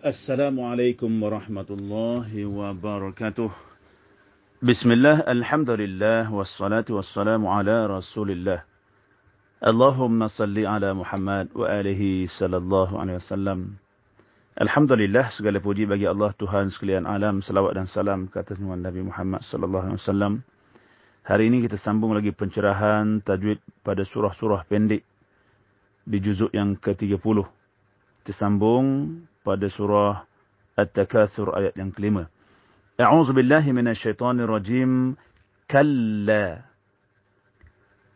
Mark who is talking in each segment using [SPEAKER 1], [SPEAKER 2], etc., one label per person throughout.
[SPEAKER 1] Assalamualaikum warahmatullahi wabarakatuh. Bismillah, alhamdulillah, wassalatu wassalamu ala rasulillah. Allahumma salli ala Muhammad wa alihi sallallahu alaihi wasallam. Alhamdulillah, segala puji bagi Allah Tuhan sekalian alam. Salawat dan salam ke atas Nabi Muhammad sallallahu alaihi wasallam. Hari ini kita sambung lagi pencerahan tajwid pada surah-surah pendek. Di juzuk yang ke-30. Kita sambung pada surah At-Takatsur ayat yang kelima. A'udzu billahi minasyaitonir rajim. Kalla.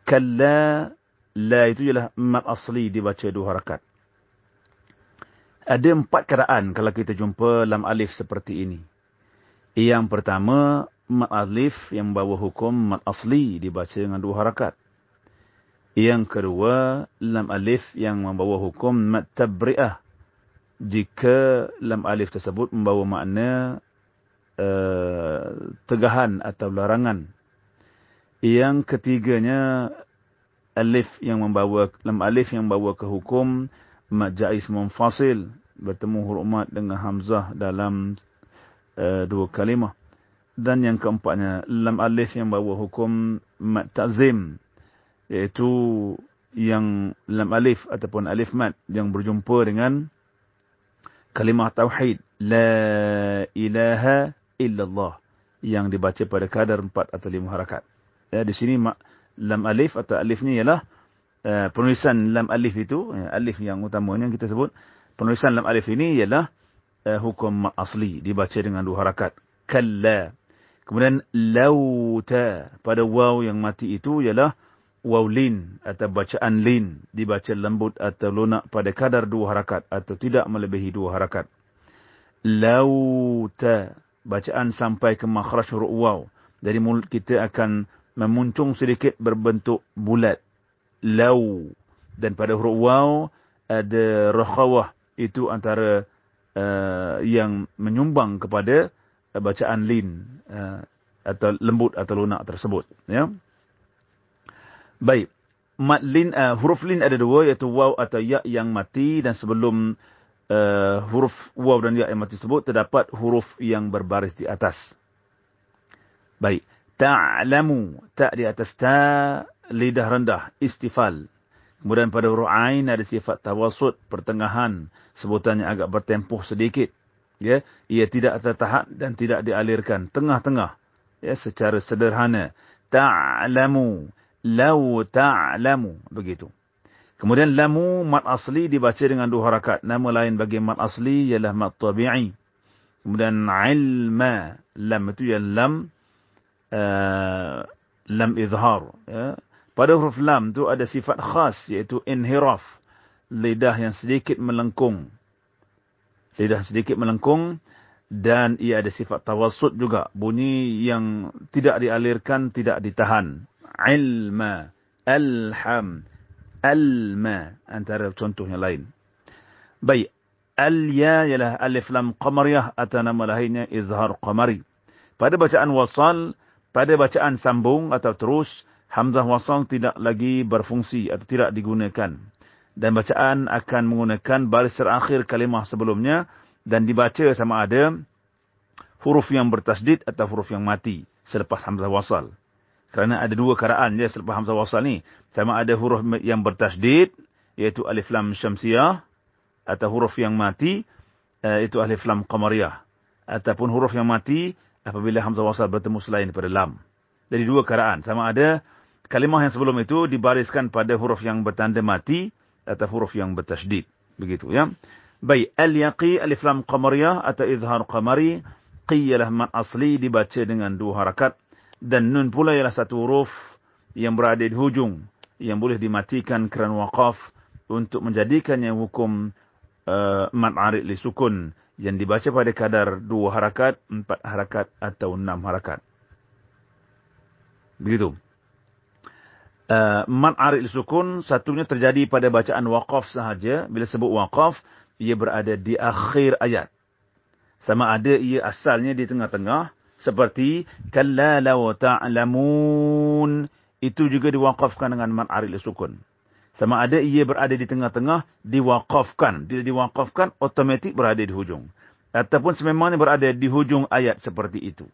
[SPEAKER 1] Kalla la itu ialah mat asli dibaca dua harakat. Ada empat keadaan kalau kita jumpa lam alif seperti ini. Yang pertama, mat alif yang bawa hukum mat asli dibaca dengan dua harakat. Yang kedua, lam alif yang membawa hukum mat tabri'ah. Jika lam alif tersebut membawa makna uh, tegahan atau larangan. Yang ketiganya, alif yang membawa lam alif yang membawa ke hukum mat jais munfasil bertemu huruf mat dengan hamzah dalam uh, dua kalimah dan yang keempatnya lam alif yang bawa hukum mat ta'zim iaitu yang lam alif ataupun alif mat yang berjumpa dengan kalimah tauhid la ilaha illallah yang dibaca pada kadar empat atau lima harakat ya di sini lam alif atau alif ni ialah Uh, penulisan lam alif itu, uh, alif yang utamanya kita sebut, penulisan lam alif ini ialah uh, hukum asli, dibaca dengan dua harakat. Kalla. Kemudian, lauta. Pada waw yang mati itu ialah waw lin atau bacaan lin. Dibaca lembut atau lunak pada kadar dua harakat atau tidak melebihi dua harakat. Lauta. Bacaan sampai ke makhraj huruf waw. Dari mulut kita akan memuncung sedikit berbentuk bulat lau dan pada huruf waw ada rakhawah itu antara uh, yang menyumbang kepada uh, bacaan lin uh, atau lembut atau lunak tersebut ya baik mat lin uh, huruf lin ada dua iaitu waw atau ya yang mati dan sebelum uh, huruf waw dan ya yang mati tersebut terdapat huruf yang berbaris di atas baik ta'lamu ta di atas ta lidah rendah, istifal. Kemudian pada huruf ain ada sifat tawasud, pertengahan, sebutannya agak bertempuh sedikit. Ya, ia tidak tertahan dan tidak dialirkan, tengah-tengah. Ya, secara sederhana. Ta'lamu, law ta'lamu, begitu. Kemudian lamu mat asli dibaca dengan dua harakat. Nama lain bagi mat asli ialah mat tabi'i. Kemudian ilma, lam itu ialah lam uh, lam izhar, ya. Pada huruf lam tu ada sifat khas iaitu inhiraf. Lidah yang sedikit melengkung. Lidah sedikit melengkung dan ia ada sifat tawasud juga. Bunyi yang tidak dialirkan, tidak ditahan. Ilma, alham, alma antara contoh yang lain. Baik, al-ya ialah alif lam qamariyah atau nama lainnya izhar qamari. Pada bacaan wasal, pada bacaan sambung atau terus, Hamzah wasang tidak lagi berfungsi atau tidak digunakan. Dan bacaan akan menggunakan baris terakhir kalimah sebelumnya dan dibaca sama ada huruf yang bertasdid atau huruf yang mati selepas Hamzah wasal. Kerana ada dua keadaan ya selepas Hamzah wasal ni. Sama ada huruf yang bertasdid iaitu alif lam syamsiyah atau huruf yang mati iaitu alif lam qamariyah. Ataupun huruf yang mati apabila Hamzah wasal bertemu selain daripada lam. Jadi dua keadaan. Sama ada kalimah yang sebelum itu dibariskan pada huruf yang bertanda mati atau huruf yang bertasydid begitu ya baik al-yaqi alif lam qamariyah atau izhar qamari qiyalah mat asli dibaca dengan dua harakat dan nun pula ialah satu huruf yang berada di hujung yang boleh dimatikan kerana waqaf untuk menjadikannya hukum uh, mat arid li sukun yang dibaca pada kadar dua harakat, empat harakat atau enam harakat. Begitu. Uh, man arid sukun satunya terjadi pada bacaan waqaf sahaja. Bila sebut waqaf ia berada di akhir ayat. Sama ada ia asalnya di tengah-tengah seperti kalla law ta'lamun itu juga diwaqafkan dengan man arid sukun Sama ada ia berada di tengah-tengah, diwakafkan. Bila diwakafkan, otomatik berada di hujung. Ataupun sememangnya berada di hujung ayat seperti itu.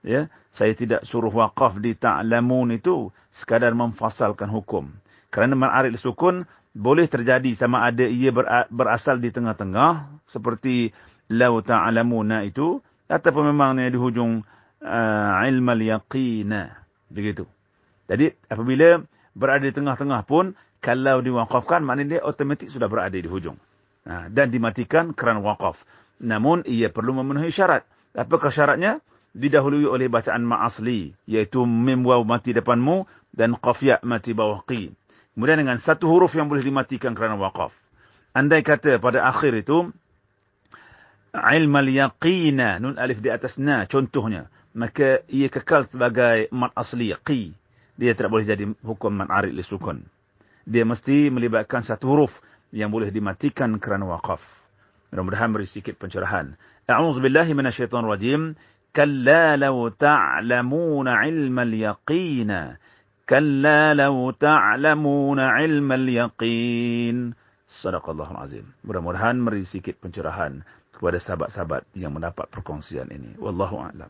[SPEAKER 1] Ya, Saya tidak suruh wakaf di ta'lamun itu sekadar memfasalkan hukum. Kerana ma'arid sukun boleh terjadi sama ada ia berasal di tengah-tengah. Seperti lau ta'lamuna itu. Ataupun memangnya di hujung uh, ilmal yaqina. Begitu. Jadi apabila berada di tengah-tengah pun, kalau diwakafkan, maknanya dia otomatik sudah berada di hujung. Ha, dan dimatikan kerana wakaf. Namun, ia perlu memenuhi syarat. Apakah syaratnya? Didahului oleh bacaan ma'asli. Iaitu mim waw mati depanmu dan qafya mati bawah qi. Kemudian dengan satu huruf yang boleh dimatikan kerana wakaf. Andai kata pada akhir itu, ilmal yaqina, nun alif di atas na, contohnya. Maka ia kekal sebagai mat asli, qi. Dia tidak boleh jadi hukum man arid li sukun dia mesti melibatkan satu huruf yang boleh dimatikan kerana waqaf. Mudah-mudahan beri sedikit pencerahan. A'udzu billahi minasyaitonir rajim. Kalla law ta'lamuna 'ilmal yaqin. Kalla law ta'lamuna 'ilmal yaqin. Sadaqallahul azim. Mudah-mudahan beri sedikit pencerahan kepada sahabat-sahabat yang mendapat perkongsian ini. Wallahu a'lam.